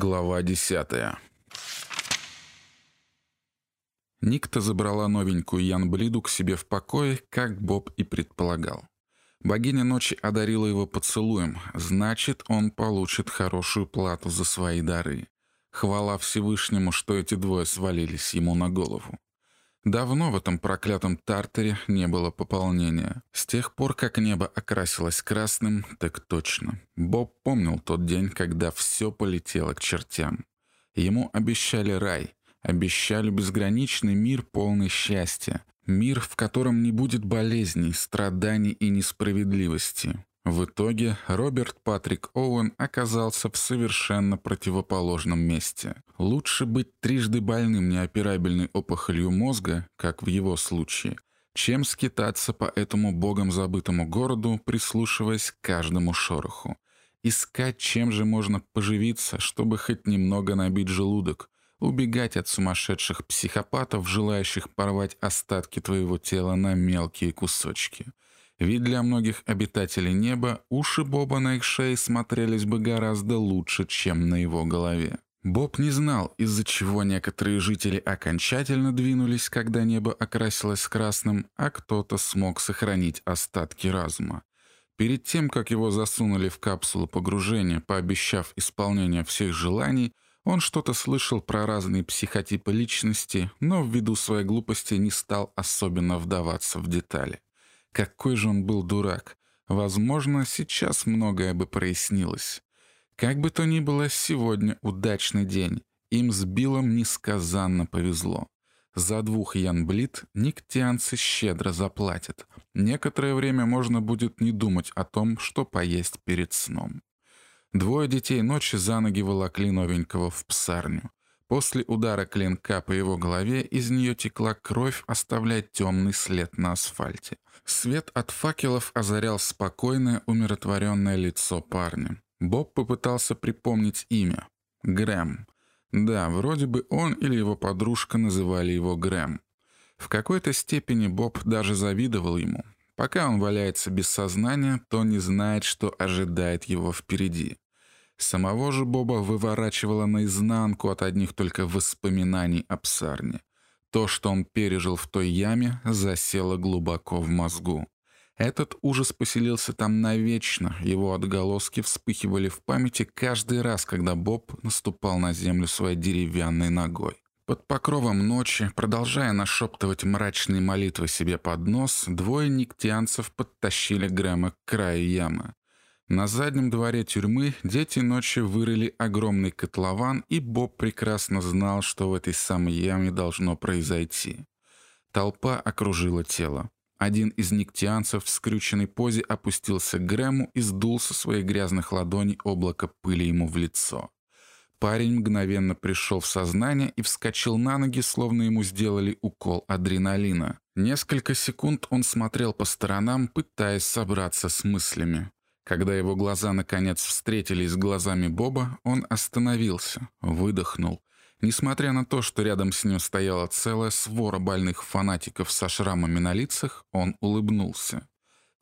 Глава десятая. Никта забрала новенькую Ян Блиду к себе в покое, как Боб и предполагал. Богиня ночи одарила его поцелуем, значит, он получит хорошую плату за свои дары. Хвала Всевышнему, что эти двое свалились ему на голову. Давно в этом проклятом Тартаре не было пополнения. С тех пор, как небо окрасилось красным, так точно. Боб помнил тот день, когда все полетело к чертям. Ему обещали рай, обещали безграничный мир, полный счастья. Мир, в котором не будет болезней, страданий и несправедливости. В итоге Роберт Патрик Оуэн оказался в совершенно противоположном месте. Лучше быть трижды больным неоперабельной опухолью мозга, как в его случае, чем скитаться по этому богом забытому городу, прислушиваясь к каждому шороху. Искать, чем же можно поживиться, чтобы хоть немного набить желудок, убегать от сумасшедших психопатов, желающих порвать остатки твоего тела на мелкие кусочки — ведь для многих обитателей неба уши Боба на их шее смотрелись бы гораздо лучше, чем на его голове. Боб не знал, из-за чего некоторые жители окончательно двинулись, когда небо окрасилось красным, а кто-то смог сохранить остатки разума. Перед тем, как его засунули в капсулу погружения, пообещав исполнение всех желаний, он что-то слышал про разные психотипы личности, но ввиду своей глупости не стал особенно вдаваться в детали. Какой же он был дурак. Возможно, сейчас многое бы прояснилось. Как бы то ни было, сегодня удачный день. Им с Биллом несказанно повезло. За двух янблит никтианцы щедро заплатят. Некоторое время можно будет не думать о том, что поесть перед сном. Двое детей ночи за ноги волокли новенького в псарню. После удара клинка по его голове из нее текла кровь, оставляя темный след на асфальте. Свет от факелов озарял спокойное, умиротворенное лицо парня. Боб попытался припомнить имя. Грэм. Да, вроде бы он или его подружка называли его Грэм. В какой-то степени Боб даже завидовал ему. Пока он валяется без сознания, то не знает, что ожидает его впереди. Самого же Боба выворачивало наизнанку от одних только воспоминаний о псарне. То, что он пережил в той яме, засело глубоко в мозгу. Этот ужас поселился там навечно, его отголоски вспыхивали в памяти каждый раз, когда Боб наступал на землю своей деревянной ногой. Под покровом ночи, продолжая нашептывать мрачные молитвы себе под нос, двое никтианцев подтащили Грэма к краю ямы. На заднем дворе тюрьмы дети ночью вырыли огромный котлован, и Боб прекрасно знал, что в этой самой яме должно произойти. Толпа окружила тело. Один из никтианцев в скрюченной позе опустился к Грэму и сдул со своих грязных ладоней облако пыли ему в лицо. Парень мгновенно пришел в сознание и вскочил на ноги, словно ему сделали укол адреналина. Несколько секунд он смотрел по сторонам, пытаясь собраться с мыслями. Когда его глаза наконец встретились с глазами Боба, он остановился, выдохнул. Несмотря на то, что рядом с ним стояла целая свора больных фанатиков со шрамами на лицах, он улыбнулся.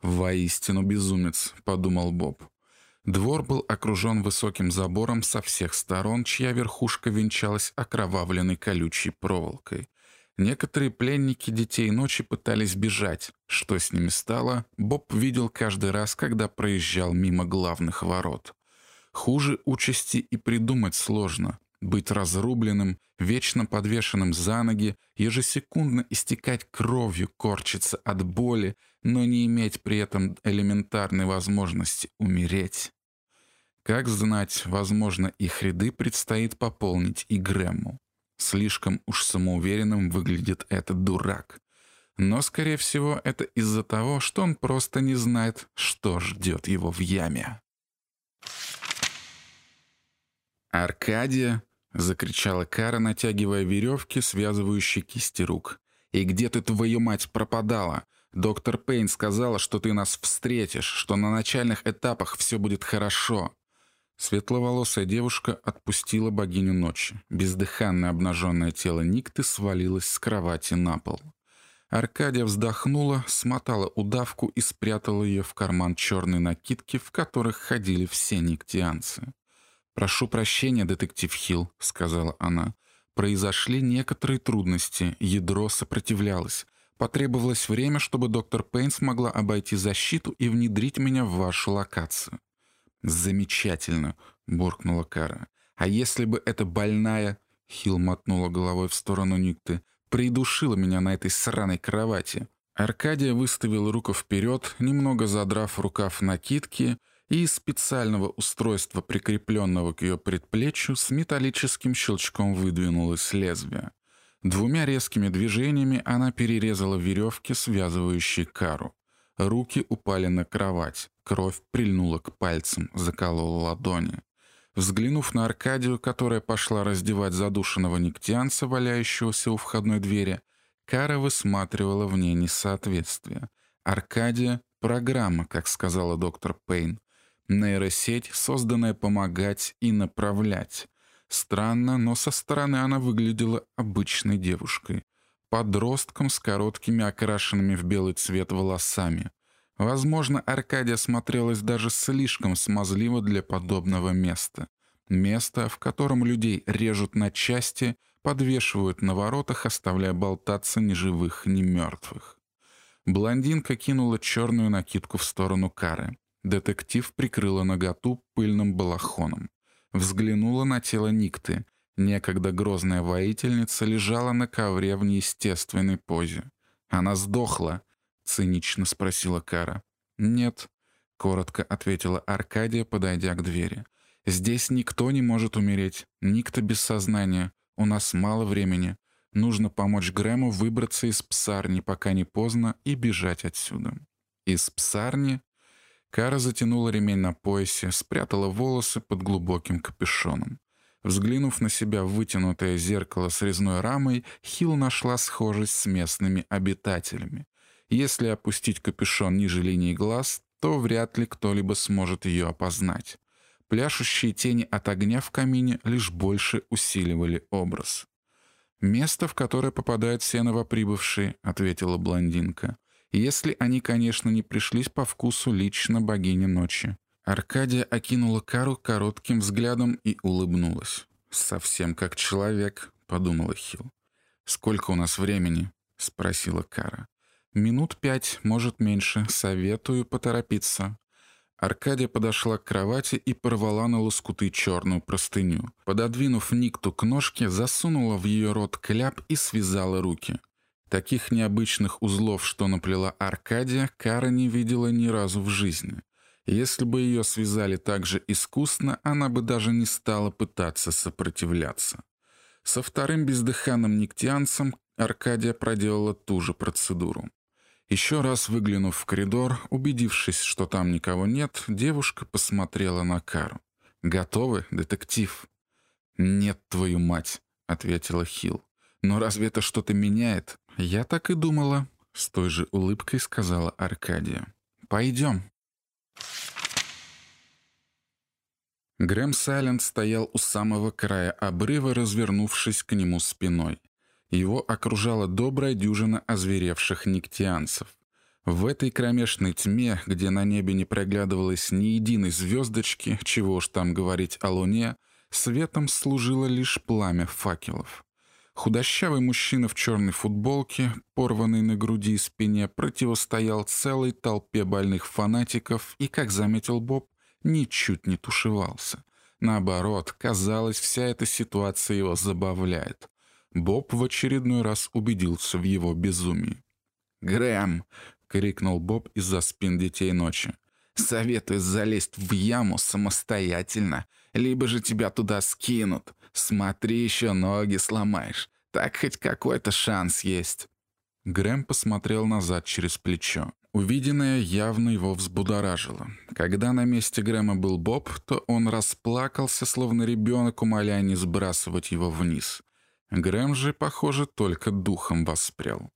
«Воистину безумец», — подумал Боб. Двор был окружен высоким забором со всех сторон, чья верхушка венчалась окровавленной колючей проволокой. Некоторые пленники детей ночи пытались бежать. Что с ними стало, Боб видел каждый раз, когда проезжал мимо главных ворот. Хуже участи и придумать сложно. Быть разрубленным, вечно подвешенным за ноги, ежесекундно истекать кровью, корчиться от боли, но не иметь при этом элементарной возможности умереть. Как знать, возможно, их ряды предстоит пополнить и Грэму. Слишком уж самоуверенным выглядит этот дурак. Но, скорее всего, это из-за того, что он просто не знает, что ждет его в яме. «Аркадия!» — закричала Кара, натягивая веревки, связывающие кисти рук. «И где ты, твою мать, пропадала? Доктор Пейн сказала, что ты нас встретишь, что на начальных этапах все будет хорошо. Светловолосая девушка отпустила богиню ночи. Бездыханное обнаженное тело Никты свалилось с кровати на пол. Аркадия вздохнула, смотала удавку и спрятала ее в карман черной накидки, в которых ходили все никтианцы. «Прошу прощения, детектив Хилл», — сказала она. «Произошли некоторые трудности, ядро сопротивлялось. Потребовалось время, чтобы доктор Пейн смогла обойти защиту и внедрить меня в вашу локацию». «Замечательно», — буркнула Кара. «А если бы эта больная...» — Хилл мотнула головой в сторону Никты. «Придушила меня на этой сраной кровати». Аркадия выставил руку вперед, немного задрав рукав накидки, и из специального устройства, прикрепленного к ее предплечью, с металлическим щелчком выдвинулось лезвие. Двумя резкими движениями она перерезала веревки, связывающие кару. Руки упали на кровать, кровь прильнула к пальцам, заколола ладони. Взглянув на Аркадию, которая пошла раздевать задушенного негтянца, валяющегося у входной двери, Кара высматривала в ней несоответствие. Аркадия — программа, как сказала доктор Пейн. Нейросеть, созданная помогать и направлять. Странно, но со стороны она выглядела обычной девушкой. Подростком с короткими окрашенными в белый цвет волосами. Возможно, Аркадия смотрелась даже слишком смазливо для подобного места. Место, в котором людей режут на части, подвешивают на воротах, оставляя болтаться ни живых, ни мертвых. Блондинка кинула черную накидку в сторону Кары. Детектив прикрыла наготу пыльным балахоном. Взглянула на тело Никты. Некогда грозная воительница лежала на ковре в неестественной позе. «Она сдохла?» — цинично спросила Кара. «Нет», — коротко ответила Аркадия, подойдя к двери. «Здесь никто не может умереть. Никто без сознания. У нас мало времени. Нужно помочь Грэму выбраться из псарни, пока не поздно, и бежать отсюда». «Из псарни?» Кара затянула ремень на поясе, спрятала волосы под глубоким капюшоном. Взглянув на себя в вытянутое зеркало с резной рамой, Хилл нашла схожесть с местными обитателями. Если опустить капюшон ниже линии глаз, то вряд ли кто-либо сможет ее опознать. Пляшущие тени от огня в камине лишь больше усиливали образ. «Место, в которое попадают все новоприбывшие», — ответила блондинка если они, конечно, не пришлись по вкусу лично богини ночи. Аркадия окинула Кару коротким взглядом и улыбнулась. «Совсем как человек», — подумала Хил. «Сколько у нас времени?» — спросила Кара. «Минут пять, может, меньше. Советую поторопиться». Аркадия подошла к кровати и порвала на лоскуты черную простыню. Пододвинув Никту к ножке, засунула в ее рот кляп и связала руки. Таких необычных узлов, что наплела Аркадия, Кара не видела ни разу в жизни. Если бы ее связали так же искусно, она бы даже не стала пытаться сопротивляться. Со вторым бездыханным нектианцем Аркадия проделала ту же процедуру. Еще раз выглянув в коридор, убедившись, что там никого нет, девушка посмотрела на Кару. «Готовы, детектив?» «Нет, твою мать», — ответила Хилл. «Но разве это что-то меняет? «Я так и думала», — с той же улыбкой сказала Аркадия. «Пойдем». Грэм Сайленд стоял у самого края обрыва, развернувшись к нему спиной. Его окружала добрая дюжина озверевших никтианцев. В этой кромешной тьме, где на небе не проглядывалось ни единой звездочки, чего уж там говорить о луне, светом служило лишь пламя факелов. Худощавый мужчина в черной футболке, порванный на груди и спине, противостоял целой толпе больных фанатиков и, как заметил Боб, ничуть не тушевался. Наоборот, казалось, вся эта ситуация его забавляет. Боб в очередной раз убедился в его безумии. «Грэм!» — крикнул Боб из-за спин детей ночи. «Советую залезть в яму самостоятельно, либо же тебя туда скинут. Смотри, еще ноги сломаешь. Так хоть какой-то шанс есть». Грэм посмотрел назад через плечо. Увиденное явно его взбудоражило. Когда на месте Грэма был Боб, то он расплакался, словно ребенок, умоляя не сбрасывать его вниз. Грэм же, похоже, только духом воспрял.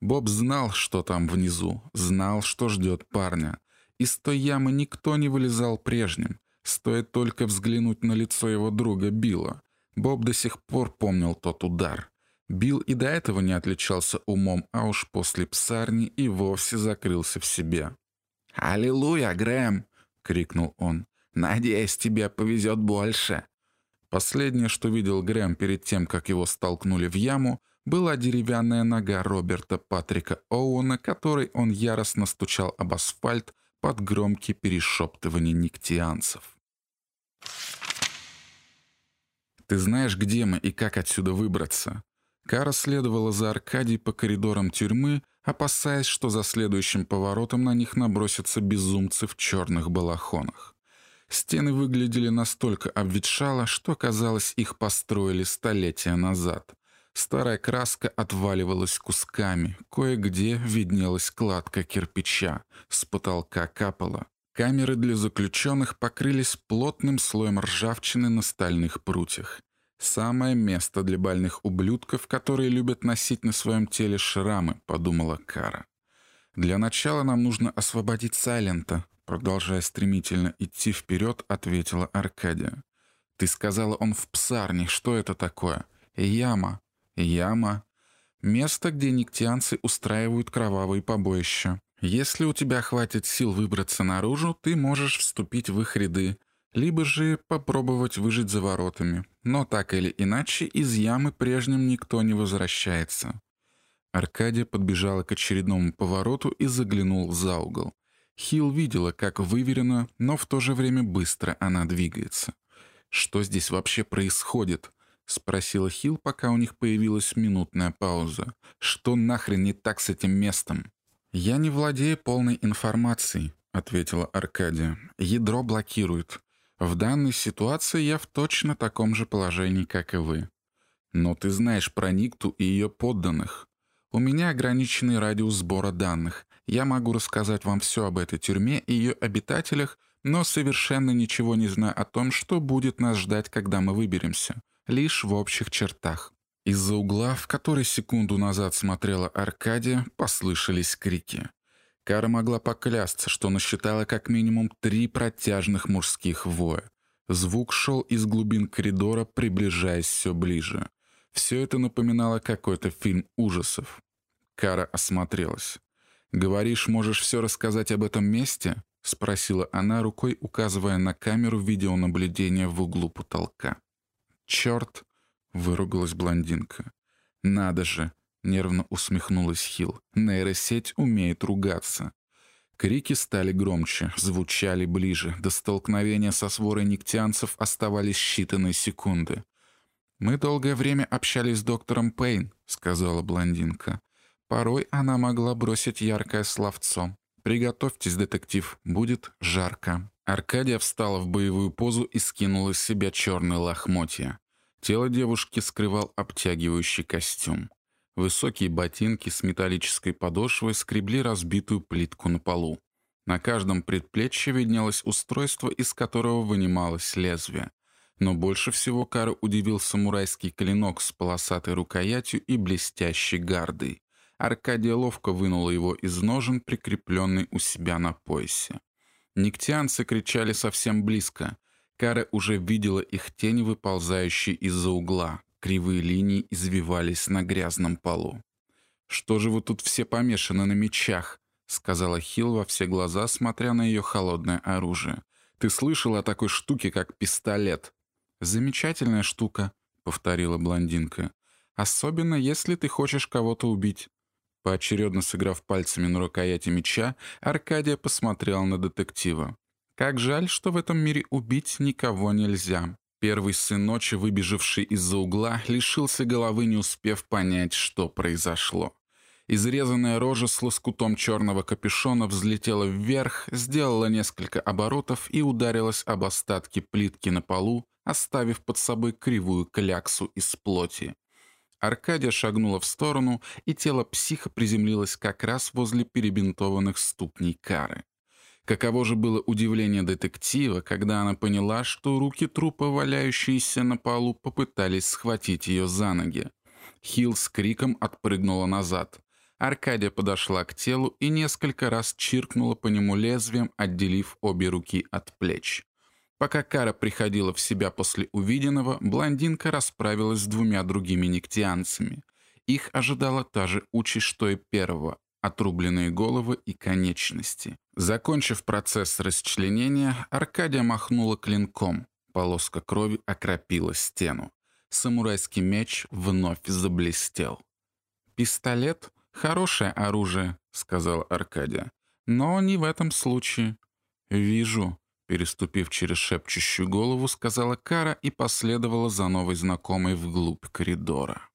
Боб знал, что там внизу, знал, что ждет парня. Из той ямы никто не вылезал прежним. Стоит только взглянуть на лицо его друга Билла. Боб до сих пор помнил тот удар. Билл и до этого не отличался умом, а уж после псарни и вовсе закрылся в себе. «Аллилуйя, Грэм!» — крикнул он. Надеюсь, тебе повезет больше». Последнее, что видел Грэм перед тем, как его столкнули в яму, была деревянная нога Роберта Патрика Оуэна, которой он яростно стучал об асфальт под громкие перешептывания никтианцев. «Ты знаешь, где мы и как отсюда выбраться?» Кара следовала за Аркадией по коридорам тюрьмы, опасаясь, что за следующим поворотом на них набросятся безумцы в черных балахонах. Стены выглядели настолько обветшало, что, казалось, их построили столетия назад. Старая краска отваливалась кусками, кое-где виднелась кладка кирпича, с потолка капала. Камеры для заключенных покрылись плотным слоем ржавчины на стальных прутьях. «Самое место для больных ублюдков, которые любят носить на своем теле шрамы», — подумала Кара. «Для начала нам нужно освободить Сайлента», — продолжая стремительно идти вперед, ответила Аркадия. «Ты сказала, он в псарне. Что это такое?» «Яма. Яма. Место, где никтианцы устраивают кровавые побоища. Если у тебя хватит сил выбраться наружу, ты можешь вступить в их ряды, либо же попробовать выжить за воротами. Но так или иначе, из ямы прежним никто не возвращается. Аркадия подбежала к очередному повороту и заглянул за угол. Хилл видела, как выверенно, но в то же время быстро она двигается. «Что здесь вообще происходит?» — спросила Хилл, пока у них появилась минутная пауза. «Что нахрен не так с этим местом?» «Я не владею полной информацией», — ответила Аркадия. «Ядро блокирует. В данной ситуации я в точно таком же положении, как и вы. Но ты знаешь про Никту и ее подданных. У меня ограниченный радиус сбора данных. Я могу рассказать вам все об этой тюрьме и ее обитателях, но совершенно ничего не знаю о том, что будет нас ждать, когда мы выберемся. Лишь в общих чертах. Из-за угла, в который секунду назад смотрела Аркадия, послышались крики. Кара могла поклясться, что насчитала как минимум три протяжных мужских воя. Звук шел из глубин коридора, приближаясь все ближе. Все это напоминало какой-то фильм ужасов. Кара осмотрелась. «Говоришь, можешь все рассказать об этом месте?» — спросила она, рукой указывая на камеру видеонаблюдения в углу потолка. «Черт!» — выругалась блондинка. «Надо же! Нервно усмехнулась Хил. Нейросеть умеет ругаться. Крики стали громче, звучали ближе. До столкновения со сворой никтианцев оставались считанные секунды. «Мы долгое время общались с доктором Пейн», — сказала блондинка. «Порой она могла бросить яркое словцо. Приготовьтесь, детектив, будет жарко». Аркадия встала в боевую позу и скинула с себя черные лохмотья. Тело девушки скрывал обтягивающий костюм. Высокие ботинки с металлической подошвой скребли разбитую плитку на полу. На каждом предплечье виднелось устройство, из которого вынималось лезвие. Но больше всего Кара удивил самурайский клинок с полосатой рукоятью и блестящей гардой. Аркадия ловко вынула его из ножен, прикрепленный у себя на поясе. Никтианцы кричали совсем близко. Кара уже видела их тени, выползающие из-за угла. Кривые линии извивались на грязном полу. «Что же вы тут все помешаны на мечах?» — сказала Хилл во все глаза, смотря на ее холодное оружие. «Ты слышал о такой штуке, как пистолет?» «Замечательная штука», — повторила блондинка. «Особенно, если ты хочешь кого-то убить». Поочередно сыграв пальцами на рукояти меча, Аркадия посмотрел на детектива. «Как жаль, что в этом мире убить никого нельзя. Первый сын ночи, выбежавший из-за угла, лишился головы, не успев понять, что произошло. Изрезанная рожа с лоскутом черного капюшона взлетела вверх, сделала несколько оборотов и ударилась об остатки плитки на полу, оставив под собой кривую кляксу из плоти. Аркадия шагнула в сторону, и тело психа приземлилось как раз возле перебинтованных ступней кары. Каково же было удивление детектива, когда она поняла, что руки трупа, валяющиеся на полу, попытались схватить ее за ноги. Хилл с криком отпрыгнула назад. Аркадия подошла к телу и несколько раз чиркнула по нему лезвием, отделив обе руки от плеч. Пока Кара приходила в себя после увиденного, блондинка расправилась с двумя другими никтианцами. Их ожидала та же участь, что и первого. отрубленные головы и конечности. Закончив процесс расчленения, Аркадия махнула клинком. Полоска крови окропила стену. Самурайский меч вновь заблестел. «Пистолет — хорошее оружие», — сказал Аркадия. «Но не в этом случае». «Вижу», — переступив через шепчущую голову, сказала Кара и последовала за новой знакомой вглубь коридора.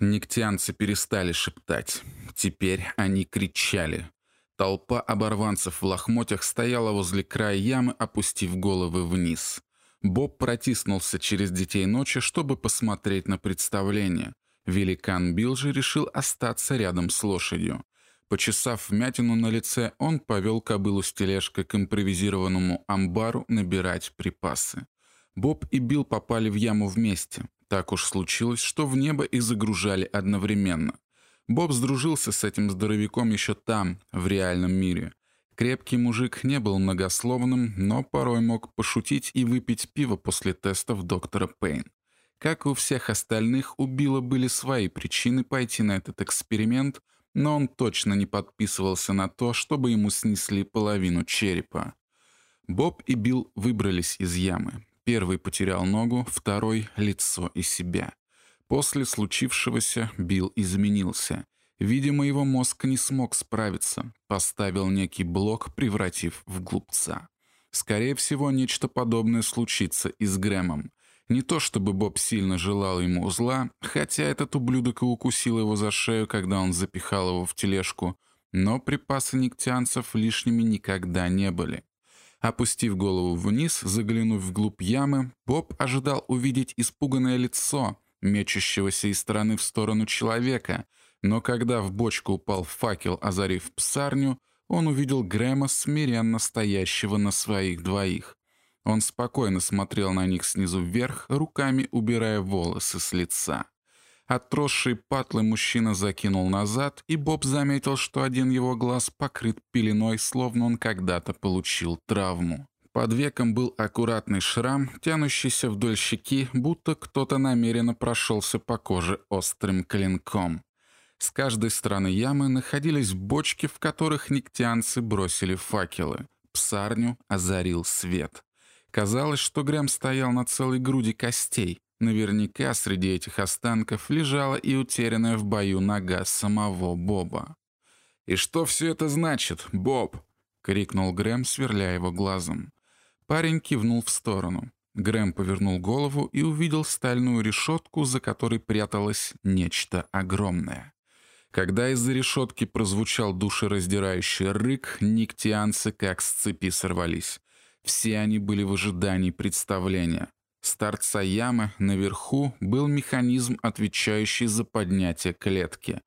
Нектианцы перестали шептать. Теперь они кричали. Толпа оборванцев в лохмотьях стояла возле края ямы, опустив головы вниз. Боб протиснулся через детей ночи, чтобы посмотреть на представление. Великан Билл же решил остаться рядом с лошадью. Почесав вмятину на лице, он повел кобылу с тележкой к импровизированному амбару набирать припасы. Боб и Билл попали в яму вместе. Так уж случилось, что в небо их загружали одновременно. Боб сдружился с этим здоровяком еще там, в реальном мире. Крепкий мужик не был многословным, но порой мог пошутить и выпить пиво после тестов доктора Пейн. Как и у всех остальных, у Билла были свои причины пойти на этот эксперимент, но он точно не подписывался на то, чтобы ему снесли половину черепа. Боб и Билл выбрались из ямы. Первый потерял ногу, второй — лицо и себя. После случившегося Билл изменился. Видимо, его мозг не смог справиться, поставил некий блок, превратив в глупца. Скорее всего, нечто подобное случится и с Грэмом. Не то чтобы Боб сильно желал ему зла, хотя этот ублюдок и укусил его за шею, когда он запихал его в тележку, но припасы нектианцев лишними никогда не были. Опустив голову вниз, заглянув вглубь ямы, Боб ожидал увидеть испуганное лицо, мечущегося из стороны в сторону человека — но когда в бочку упал факел, озарив псарню, он увидел Грэма, смиренно стоящего на своих двоих. Он спокойно смотрел на них снизу вверх, руками убирая волосы с лица. Отросший патлы мужчина закинул назад, и Боб заметил, что один его глаз покрыт пеленой, словно он когда-то получил травму. Под веком был аккуратный шрам, тянущийся вдоль щеки, будто кто-то намеренно прошелся по коже острым клинком. С каждой стороны ямы находились бочки, в которых нектианцы бросили факелы. Псарню озарил свет. Казалось, что Грэм стоял на целой груди костей. Наверняка среди этих останков лежала и утерянная в бою нога самого Боба. «И что все это значит, Боб?» — крикнул Грэм, сверляя его глазом. Парень кивнул в сторону. Грэм повернул голову и увидел стальную решетку, за которой пряталось нечто огромное. Когда из-за решетки прозвучал душераздирающий рык, никтианцы как с цепи сорвались. Все они были в ожидании представления. С торца ямы наверху был механизм, отвечающий за поднятие клетки.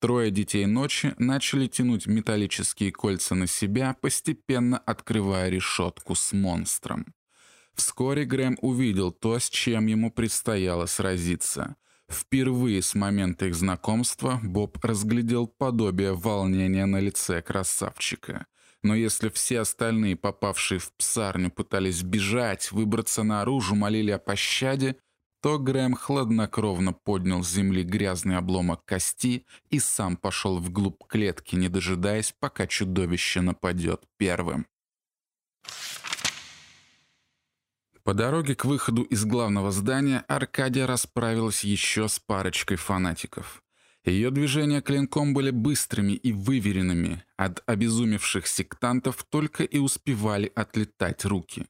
Трое детей ночи начали тянуть металлические кольца на себя, постепенно открывая решетку с монстром. Вскоре Грэм увидел то, с чем ему предстояло сразиться — Впервые с момента их знакомства Боб разглядел подобие волнения на лице красавчика. Но если все остальные, попавшие в псарню, пытались бежать, выбраться наружу, молили о пощаде, то Грэм хладнокровно поднял с земли грязный обломок кости и сам пошел вглубь клетки, не дожидаясь, пока чудовище нападет первым. По дороге к выходу из главного здания Аркадия расправилась еще с парочкой фанатиков. Ее движения клинком были быстрыми и выверенными. От обезумевших сектантов только и успевали отлетать руки.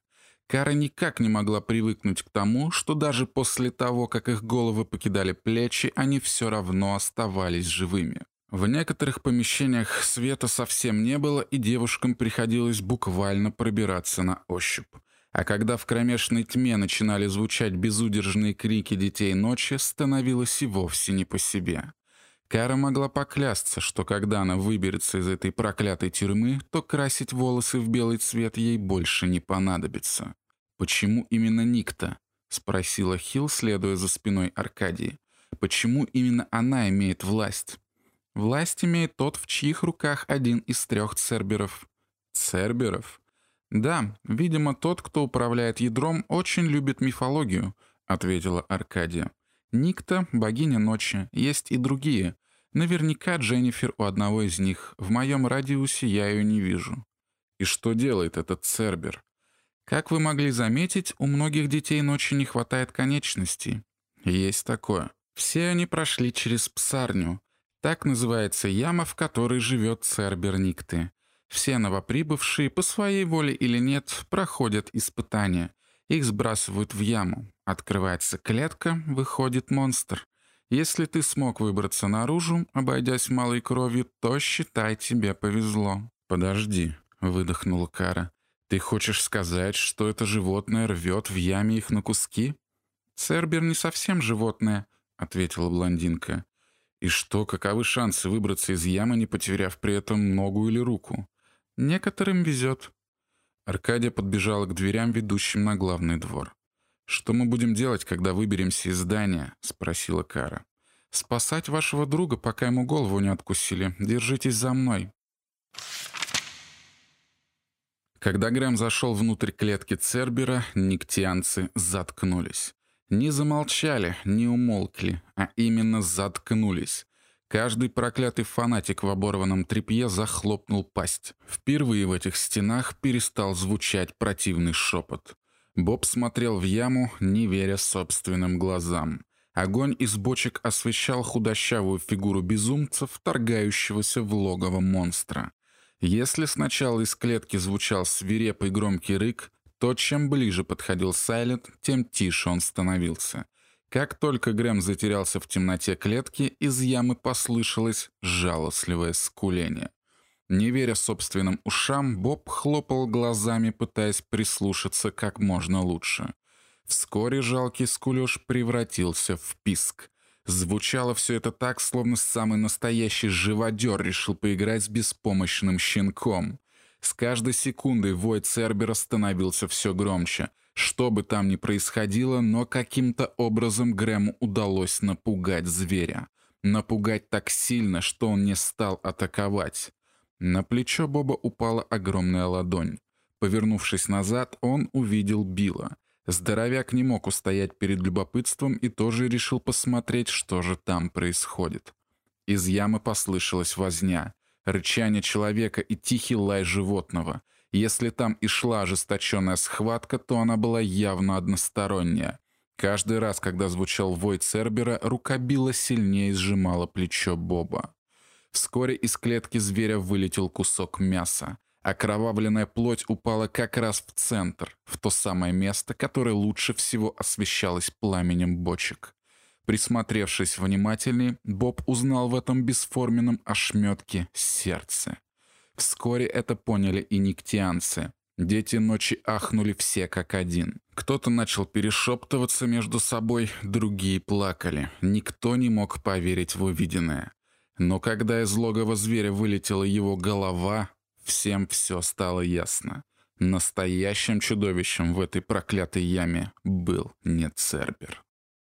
Кара никак не могла привыкнуть к тому, что даже после того, как их головы покидали плечи, они все равно оставались живыми. В некоторых помещениях света совсем не было, и девушкам приходилось буквально пробираться на ощупь. А когда в кромешной тьме начинали звучать безудержные крики детей ночи, становилось и вовсе не по себе. Кара могла поклясться, что когда она выберется из этой проклятой тюрьмы, то красить волосы в белый цвет ей больше не понадобится. «Почему именно Никта?» — спросила Хилл, следуя за спиной Аркадии. «Почему именно она имеет власть?» «Власть имеет тот, в чьих руках один из трех церберов». «Церберов?» «Да, видимо, тот, кто управляет ядром, очень любит мифологию», — ответила Аркадия. Никта — богиня ночи, есть и другие. Наверняка Дженнифер у одного из них. В моем радиусе я ее не вижу. И что делает этот Цербер? Как вы могли заметить, у многих детей ночи не хватает конечностей. Есть такое. Все они прошли через псарню. Так называется яма, в которой живет Цербер Никты. Все новоприбывшие, по своей воле или нет, проходят испытания. Их сбрасывают в яму. Открывается клетка, выходит монстр. Если ты смог выбраться наружу, обойдясь малой кровью, то считай, тебе повезло. «Подожди», — выдохнула Кара. «Ты хочешь сказать, что это животное рвет в яме их на куски?» «Цербер не совсем животное», — ответила блондинка. «И что, каковы шансы выбраться из ямы, не потеряв при этом ногу или руку?» Некоторым везет. Аркадия подбежала к дверям, ведущим на главный двор. «Что мы будем делать, когда выберемся из здания?» — спросила Кара. «Спасать вашего друга, пока ему голову не откусили. Держитесь за мной». Когда Грэм зашел внутрь клетки Цербера, никтианцы заткнулись. Не замолчали, не умолкли, а именно заткнулись. Каждый проклятый фанатик в оборванном тряпье захлопнул пасть. Впервые в этих стенах перестал звучать противный шепот. Боб смотрел в яму, не веря собственным глазам. Огонь из бочек освещал худощавую фигуру безумца, вторгающегося в логово монстра. Если сначала из клетки звучал свирепый громкий рык, то чем ближе подходил Сайлент, тем тише он становился — как только Грэм затерялся в темноте клетки, из ямы послышалось жалостливое скуление. Не веря собственным ушам, Боб хлопал глазами, пытаясь прислушаться как можно лучше. Вскоре жалкий скулёж превратился в писк. Звучало все это так, словно самый настоящий живодер решил поиграть с беспомощным щенком. С каждой секундой вой Цербера становился все громче — что бы там ни происходило, но каким-то образом Грэму удалось напугать зверя. Напугать так сильно, что он не стал атаковать. На плечо Боба упала огромная ладонь. Повернувшись назад, он увидел Билла. Здоровяк не мог устоять перед любопытством и тоже решил посмотреть, что же там происходит. Из ямы послышалась возня, рычание человека и тихий лай животного — если там и шла ожесточенная схватка, то она была явно односторонняя. Каждый раз, когда звучал вой Цербера, рука Билла сильнее сжимала плечо Боба. Вскоре из клетки зверя вылетел кусок мяса. Окровавленная плоть упала как раз в центр, в то самое место, которое лучше всего освещалось пламенем бочек. Присмотревшись внимательней, Боб узнал в этом бесформенном ошметке сердце. Вскоре это поняли и никтианцы. Дети ночи ахнули все как один. Кто-то начал перешептываться между собой, другие плакали. Никто не мог поверить в увиденное. Но когда из логова зверя вылетела его голова, всем все стало ясно. Настоящим чудовищем в этой проклятой яме был не Цербер.